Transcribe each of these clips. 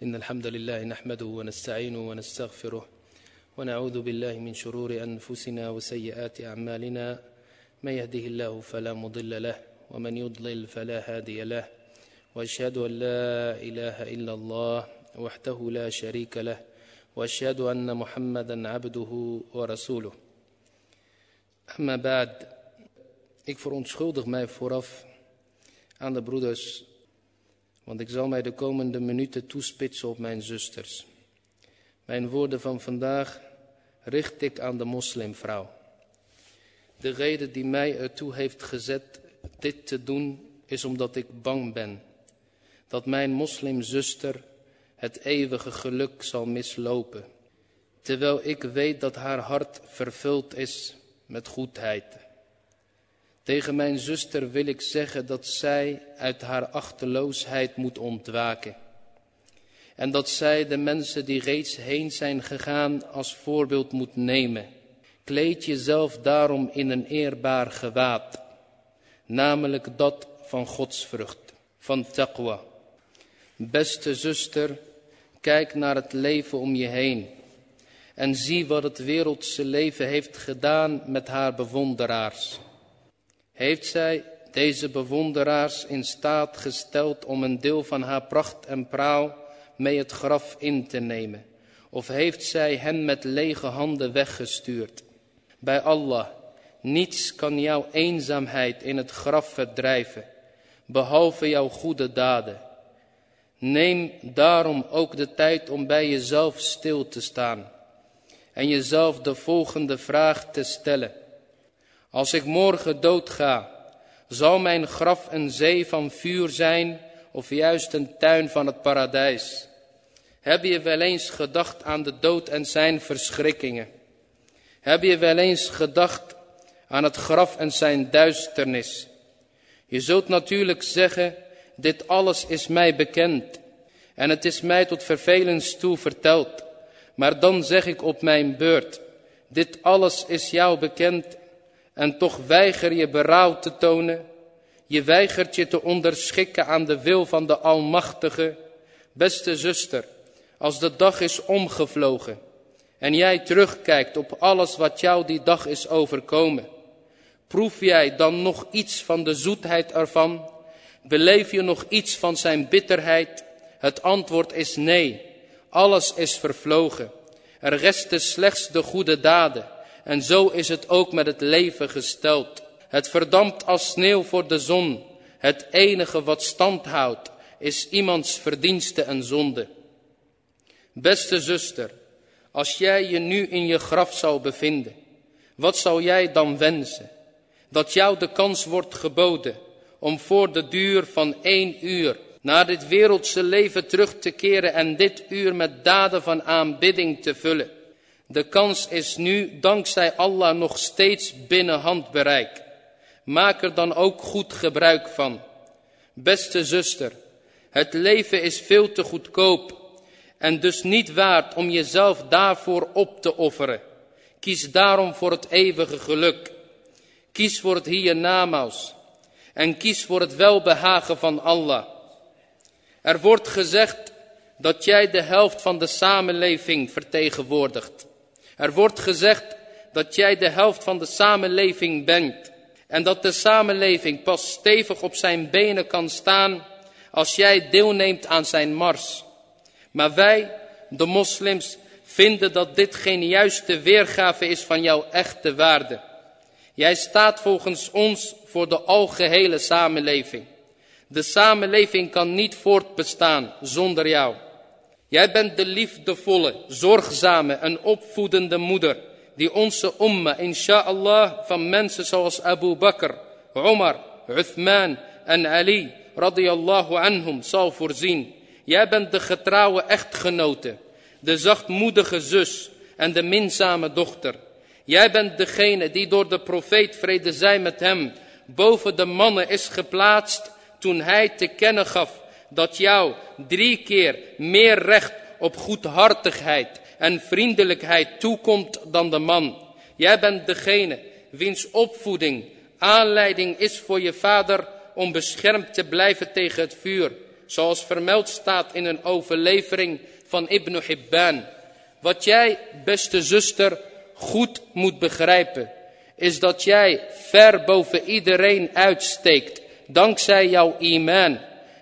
إن الحمد لله نحمده ونستعينه ونستغفره ونعوذ بالله من شرور أنفسنا وسيئات أعمالنا. من يهده الله فلا مضل له ومن يضلل فلا هادي له. وأشهد أن لا إله إلا الله وحده لا شريك له وأشهد أن محمدا عبده ورسوله. أما بعد ik verontschuldig mij vooraf aan de broeders want ik zal mij de komende minuten toespitsen op mijn zusters. Mijn woorden van vandaag richt ik aan de moslimvrouw. De reden die mij ertoe heeft gezet dit te doen is omdat ik bang ben dat mijn moslimzuster het eeuwige geluk zal mislopen, terwijl ik weet dat haar hart vervuld is met goedheid. Tegen mijn zuster wil ik zeggen dat zij uit haar achteloosheid moet ontwaken. En dat zij de mensen die reeds heen zijn gegaan als voorbeeld moet nemen. Kleed jezelf daarom in een eerbaar gewaad. Namelijk dat van godsvrucht, van taqwa. Beste zuster, kijk naar het leven om je heen. En zie wat het wereldse leven heeft gedaan met haar bewonderaars heeft zij deze bewonderaars in staat gesteld om een deel van haar pracht en praal mee het graf in te nemen? Of heeft zij hen met lege handen weggestuurd? Bij Allah, niets kan jouw eenzaamheid in het graf verdrijven, behalve jouw goede daden. Neem daarom ook de tijd om bij jezelf stil te staan en jezelf de volgende vraag te stellen. Als ik morgen doodga, zal mijn graf een zee van vuur zijn of juist een tuin van het paradijs? Heb je wel eens gedacht aan de dood en zijn verschrikkingen? Heb je wel eens gedacht aan het graf en zijn duisternis? Je zult natuurlijk zeggen, dit alles is mij bekend en het is mij tot vervelens toe verteld. Maar dan zeg ik op mijn beurt, dit alles is jou bekend en toch weiger je berouw te tonen. Je weigert je te onderschikken aan de wil van de Almachtige. Beste zuster, als de dag is omgevlogen en jij terugkijkt op alles wat jou die dag is overkomen. Proef jij dan nog iets van de zoetheid ervan? Beleef je nog iets van zijn bitterheid? Het antwoord is nee, alles is vervlogen. Er resten slechts de goede daden. En zo is het ook met het leven gesteld. Het verdampt als sneeuw voor de zon. Het enige wat stand houdt is iemands verdienste en zonde. Beste zuster, als jij je nu in je graf zou bevinden, wat zou jij dan wensen? Dat jou de kans wordt geboden om voor de duur van één uur naar dit wereldse leven terug te keren en dit uur met daden van aanbidding te vullen. De kans is nu dankzij Allah nog steeds binnen handbereik. Maak er dan ook goed gebruik van. Beste zuster, het leven is veel te goedkoop en dus niet waard om jezelf daarvoor op te offeren. Kies daarom voor het eeuwige geluk. Kies voor het hiernamaals en kies voor het welbehagen van Allah. Er wordt gezegd dat jij de helft van de samenleving vertegenwoordigt. Er wordt gezegd dat jij de helft van de samenleving bent. En dat de samenleving pas stevig op zijn benen kan staan als jij deelneemt aan zijn mars. Maar wij, de moslims, vinden dat dit geen juiste weergave is van jouw echte waarde. Jij staat volgens ons voor de algehele samenleving. De samenleving kan niet voortbestaan zonder jou. Jij bent de liefdevolle, zorgzame en opvoedende moeder die onze umma, insha'Allah, van mensen zoals Abu Bakr, Omar, Uthman en Ali, radiyallahu anhum, zal voorzien. Jij bent de getrouwe echtgenote, de zachtmoedige zus en de minzame dochter. Jij bent degene die door de profeet vrede zij met hem boven de mannen is geplaatst toen hij te kennen gaf dat jou drie keer meer recht op goedhartigheid en vriendelijkheid toekomt dan de man. Jij bent degene wiens opvoeding aanleiding is voor je vader om beschermd te blijven tegen het vuur. zoals vermeld staat in een overlevering van Ibn Hibban. Wat jij, beste zuster, goed moet begrijpen, is dat jij ver boven iedereen uitsteekt, dankzij jouw iman.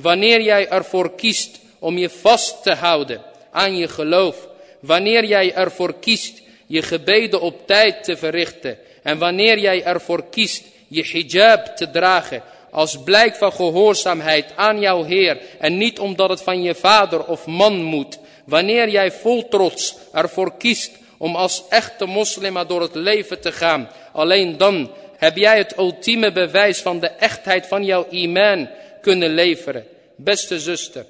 Wanneer jij ervoor kiest om je vast te houden aan je geloof, wanneer jij ervoor kiest je gebeden op tijd te verrichten en wanneer jij ervoor kiest je hijab te dragen als blijk van gehoorzaamheid aan jouw Heer en niet omdat het van je vader of man moet, wanneer jij vol trots ervoor kiest om als echte moslima door het leven te gaan, alleen dan heb jij het ultieme bewijs van de echtheid van jouw iman kunnen leveren. Beste zuster,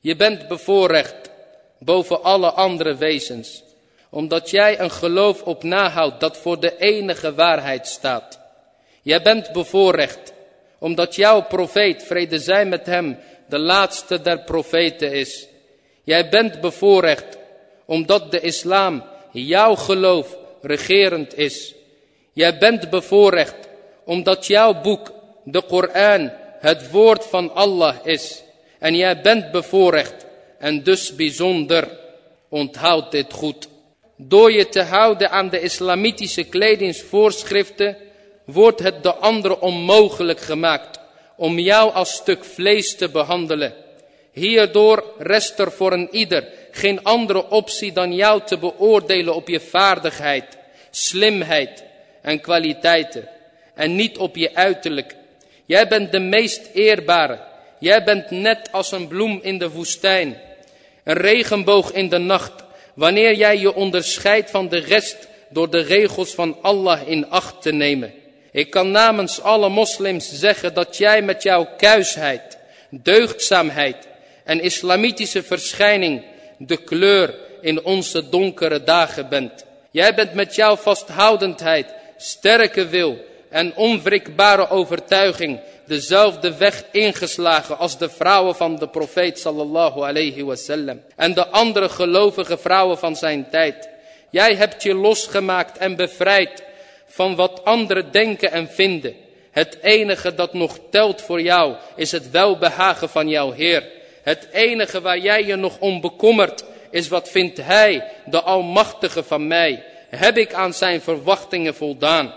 je bent bevoorrecht boven alle andere wezens, omdat jij een geloof op nahoudt dat voor de enige waarheid staat. Jij bent bevoorrecht, omdat jouw profeet, vrede zij met hem, de laatste der profeten is. Jij bent bevoorrecht, omdat de islam, jouw geloof, regerend is. Jij bent bevoorrecht, omdat jouw boek, de Koran, het woord van Allah is. En jij bent bevoorrecht, en dus bijzonder. Onthoud dit goed. Door je te houden aan de islamitische kledingsvoorschriften, wordt het de andere onmogelijk gemaakt om jou als stuk vlees te behandelen. Hierdoor rest er voor een ieder geen andere optie dan jou te beoordelen op je vaardigheid, slimheid en kwaliteiten en niet op je uiterlijk. Jij bent de meest eerbare. Jij bent net als een bloem in de woestijn, een regenboog in de nacht, wanneer jij je onderscheidt van de rest door de regels van Allah in acht te nemen. Ik kan namens alle moslims zeggen dat jij met jouw kuisheid, deugdzaamheid en islamitische verschijning de kleur in onze donkere dagen bent. Jij bent met jouw vasthoudendheid, sterke wil en onwrikbare overtuiging dezelfde weg ingeslagen als de vrouwen van de profeet sallallahu alayhi wasallam en de andere gelovige vrouwen van zijn tijd. Jij hebt je losgemaakt en bevrijd van wat anderen denken en vinden. Het enige dat nog telt voor jou is het welbehagen van jouw Heer. Het enige waar jij je nog om bekommert is wat vindt Hij, de Almachtige van mij. Heb ik aan zijn verwachtingen voldaan?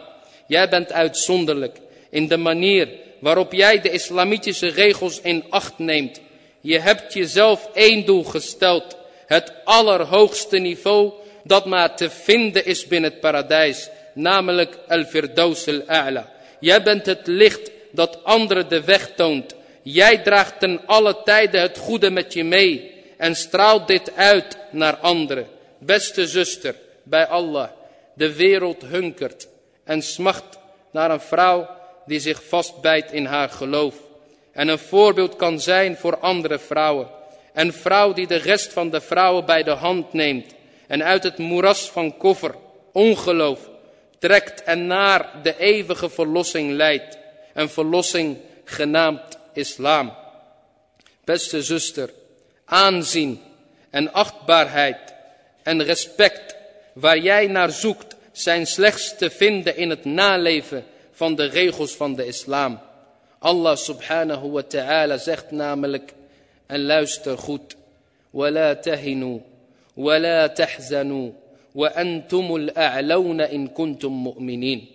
Jij bent uitzonderlijk in de manier waarop jij de islamitische regels in acht neemt. Je hebt jezelf één doel gesteld. Het allerhoogste niveau dat maar te vinden is binnen het paradijs namelijk al-Firdaus al-A'la. Jij bent het licht dat anderen de weg toont. Jij draagt ten alle tijden het goede met je mee en straalt dit uit naar anderen. Beste zuster, bij Allah, de wereld hunkert en smacht naar een vrouw die zich vastbijt in haar geloof. En een voorbeeld kan zijn voor andere vrouwen. Een vrouw die de rest van de vrouwen bij de hand neemt en uit het moeras van koffer, ongeloof trekt en naar de eeuwige verlossing leidt. Een verlossing genaamd islam. Beste zuster, aanzien en achtbaarheid en respect waar jij naar zoekt zijn slechts te vinden in het naleven van de regels van de islam. Allah subhanahu wa ta'ala zegt namelijk, en luister goed, وَلَا تَهِنُوا وَلَا تَحْزَنُوا وَأَنْتُمُ الْأَعْلَوْنَ إِن كُنْتُم مُؤْمِنِينَ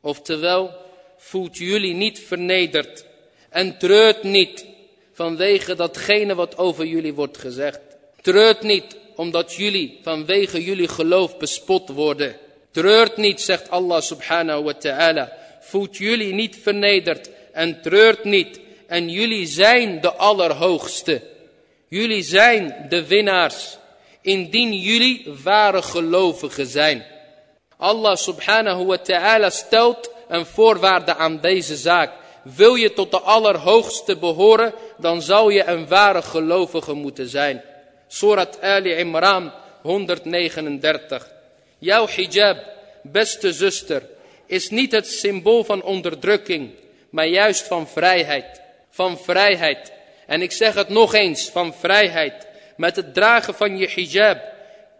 Oftewel, voelt jullie niet vernederd en treurt niet vanwege datgene wat over jullie wordt gezegd. Treurt niet omdat jullie vanwege jullie geloof bespot worden. Treurt niet, zegt Allah subhanahu wa ta'ala. Voelt jullie niet vernederd en treurt niet. En jullie zijn de allerhoogste. Jullie zijn de winnaars indien jullie ware gelovigen zijn. Allah subhanahu wa ta'ala stelt een voorwaarde aan deze zaak. Wil je tot de allerhoogste behoren, dan zal je een ware gelovige moeten zijn. Surat Ali Imran 139. Jouw hijab, beste zuster, is niet het symbool van onderdrukking, maar juist van vrijheid. Van vrijheid. En ik zeg het nog eens, van vrijheid. Met het dragen van je hijab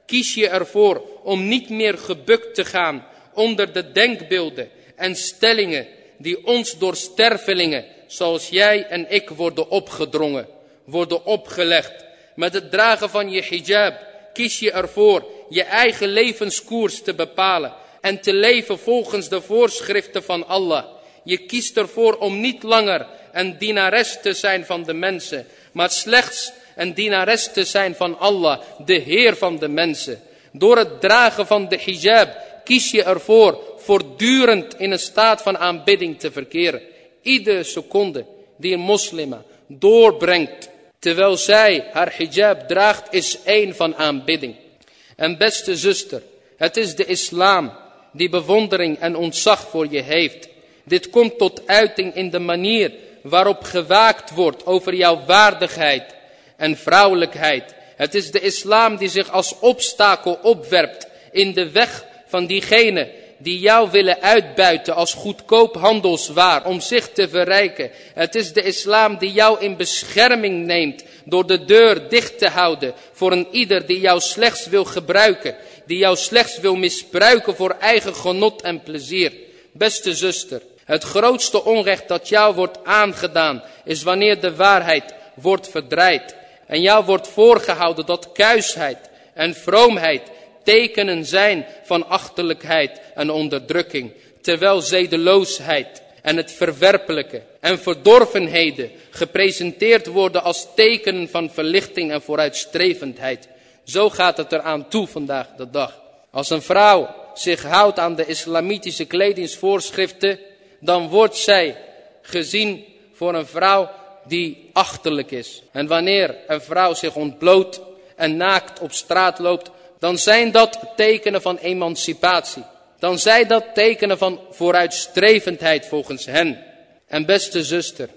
kies je ervoor om niet meer gebukt te gaan onder de denkbeelden en stellingen die ons door stervelingen zoals jij en ik worden opgedrongen. worden opgelegd. Met het dragen van je hijab kies je ervoor je eigen levenskoers te bepalen en te leven volgens de voorschriften van Allah. Je kiest ervoor om niet langer een dienares te zijn van de mensen, maar slechts een dienares te zijn van Allah, de Heer van de mensen. Door het dragen van de hijab kies je ervoor voortdurend in een staat van aanbidding te verkeren. Iedere seconde die een moslima doorbrengt terwijl zij haar hijab draagt is één van aanbidding. En beste zuster, het is de islam die bewondering en ontzag voor je heeft. Dit komt tot uiting in de manier waarop gewaakt wordt over jouw waardigheid en vrouwelijkheid. Het is de islam die zich als obstakel opwerpt in de weg van diegenen die jou willen uitbuiten als goedkoop handelswaar om zich te verrijken. Het is de islam die jou in bescherming neemt door de deur dicht te houden voor een ieder die jou slechts wil gebruiken, die jou slechts wil misbruiken voor eigen genot en plezier. Beste zuster, het grootste onrecht dat jou wordt aangedaan is wanneer de waarheid wordt verdraaid en jou wordt voorgehouden dat kuisheid en vroomheid tekenen zijn van achterlijkheid en onderdrukking, terwijl zedeloosheid en het verwerpelijke en verdorvenheden gepresenteerd worden als tekenen van verlichting en vooruitstrevendheid. Zo gaat het eraan toe vandaag de dag. Als een vrouw zich houdt aan de islamitische kledingsvoorschriften, dan wordt zij gezien voor een vrouw die achterlijk is. En wanneer een vrouw zich ontbloot en naakt op straat loopt, dan zijn dat tekenen van emancipatie. Dan zijn dat tekenen van vooruitstrevendheid volgens hen. En beste zuster,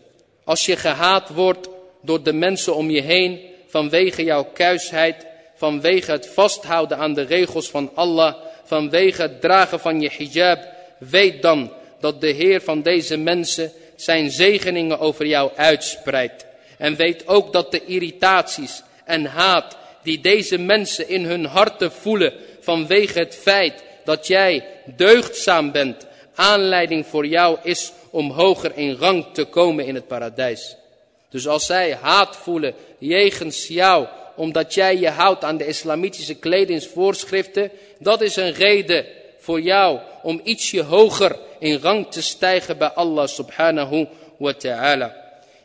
als je gehaat wordt door de mensen om je heen vanwege jouw kuisheid, vanwege het vasthouden aan de regels van Allah, vanwege het dragen van je hijab, weet dan dat de Heer van deze mensen zijn zegeningen over jou uitspreidt. En weet ook dat de irritaties en haat die deze mensen in hun harten voelen vanwege het feit dat jij deugdzaam bent, aanleiding voor jou is om hoger in rang te komen in het paradijs. Dus als zij haat voelen jegens jou, omdat jij je houdt aan de islamitische kledingsvoorschriften, dat is een reden voor jou om ietsje hoger in rang te stijgen bij Allah subhanahu wa ta'ala.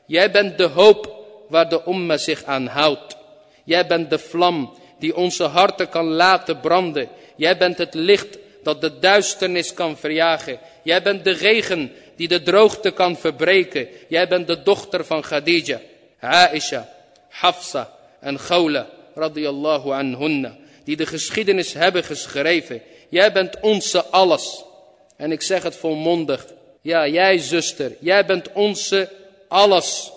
Jij bent de hoop waar de umma zich aan houdt. Jij bent de vlam die onze harten kan laten branden. Jij bent het licht dat de duisternis kan verjagen. Jij bent de regen die de droogte kan verbreken. Jij bent de dochter van Khadija, Aisha, Hafsa en Khawla radiyallahu anhunna. Die de geschiedenis hebben geschreven. Jij bent onze alles. En ik zeg het volmondig. Ja, jij zuster, jij bent onze alles.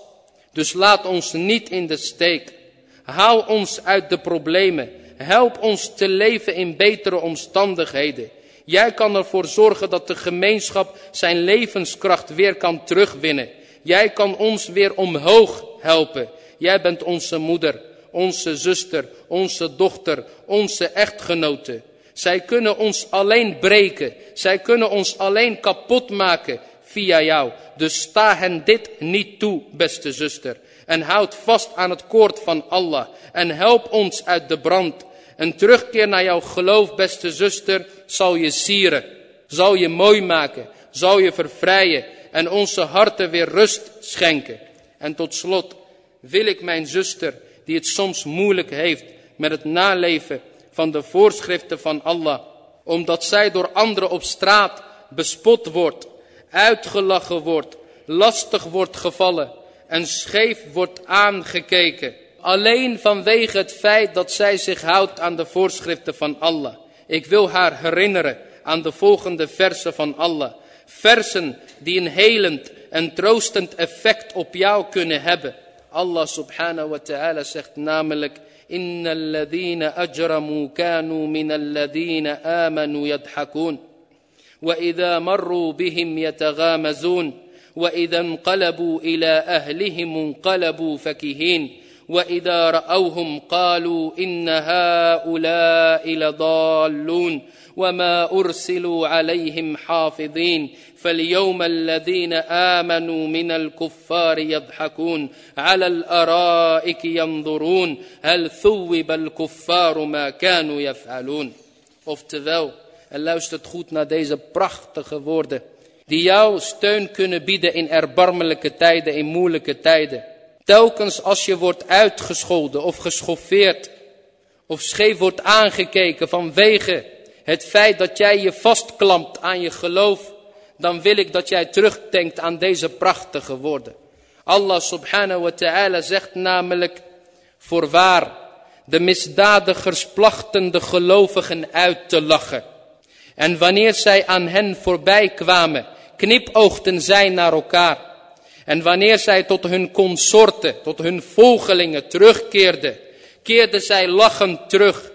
Dus laat ons niet in de steek. Haal ons uit de problemen. Help ons te leven in betere omstandigheden. Jij kan ervoor zorgen dat de gemeenschap zijn levenskracht weer kan terugwinnen. Jij kan ons weer omhoog helpen. Jij bent onze moeder, onze zuster, onze dochter, onze echtgenote. Zij kunnen ons alleen breken. Zij kunnen ons alleen kapot maken via jou. Dus sta hen dit niet toe, beste zuster. En houd vast aan het koord van Allah. En help ons uit de brand. Een terugkeer naar jouw geloof, beste zuster, zal je sieren. Zal je mooi maken. Zal je vervrijen. En onze harten weer rust schenken. En tot slot wil ik mijn zuster, die het soms moeilijk heeft met het naleven van de voorschriften van Allah. Omdat zij door anderen op straat bespot wordt, uitgelachen wordt, lastig wordt gevallen en scheef wordt aangekeken. Alleen vanwege het feit dat zij zich houdt aan de voorschriften van Allah. Ik wil haar herinneren aan de volgende versen van Allah. Versen die een helend en troostend effect op jou kunnen hebben. Allah subhanahu wa ta'ala zegt namelijk... إن الذين أجرموا كانوا من الذين آمنوا يضحكون وإذا مروا بهم يتغامزون وإذا انقلبوا إلى أهلهم انقلبوا فكهين وإذا رأوهم قالوا إن هؤلاء لضالون وما أرسلوا عليهم حافظين فاليوم الذين آمنوا من الكفار يضحكون على الأرائك ينظرون هل ثوب الكفار ما كانوا يفعلون Oftewel, en luistert goed naar deze prachtige woorden. Die jou steun kunnen bieden in erbarmelijke tijden, in moeilijke tijden. Telkens als je wordt uitgescholden of geschoffeerd of scheef wordt aangekeken vanwege het feit dat jij je vastklampt aan je geloof, dan wil ik dat jij terugdenkt aan deze prachtige woorden. Allah subhanahu wa ta'ala zegt namelijk, voorwaar, de misdadigers plachten de gelovigen uit te lachen. En wanneer zij aan hen voorbij kwamen, knipoogden zij naar elkaar. En wanneer zij tot hun consorten, tot hun volgelingen terugkeerden, keerden zij lachend terug.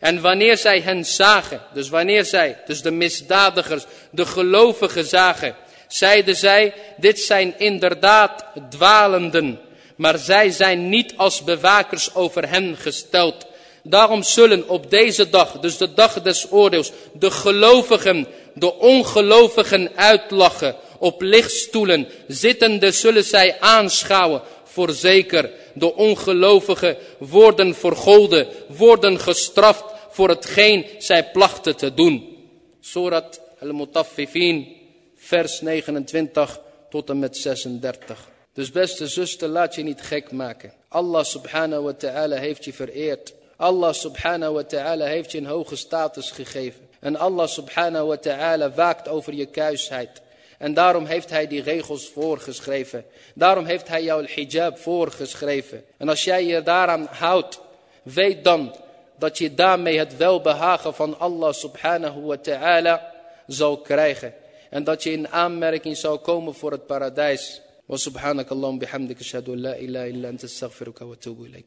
En wanneer zij hen zagen, dus wanneer zij, dus de misdadigers, de gelovigen zagen, zeiden zij, dit zijn inderdaad dwalenden, maar zij zijn niet als bewakers over hen gesteld. Daarom zullen op deze dag, dus de dag des oordeels, de gelovigen de ongelovigen uitlachen. Op lichtstoelen zittende zullen zij aanschouwen. Voorzeker, de ongelovigen worden vergolden, worden gestraft voor hetgeen zij plachten te doen. Surat al-Mutaffifin, vers 29 tot en met 36. Dus beste zuster, laat je niet gek maken. Allah subhanahu wa ta'ala heeft je vereerd. Allah subhanahu wa ta'ala heeft je een hoge status gegeven. En Allah subhanahu wa ta'ala waakt over je kuisheid. En daarom heeft hij die regels voorgeschreven. Daarom heeft hij jou hijab voorgeschreven. En als jij je daaraan houdt, weet dan dat je daarmee het welbehagen van Allah subhanahu wa ta'ala zal krijgen. En dat je in aanmerking zal komen voor het paradijs. Subhanakallahu bihamdika ashhadu an la ilaha illa anta astaghfiruka wa atubu.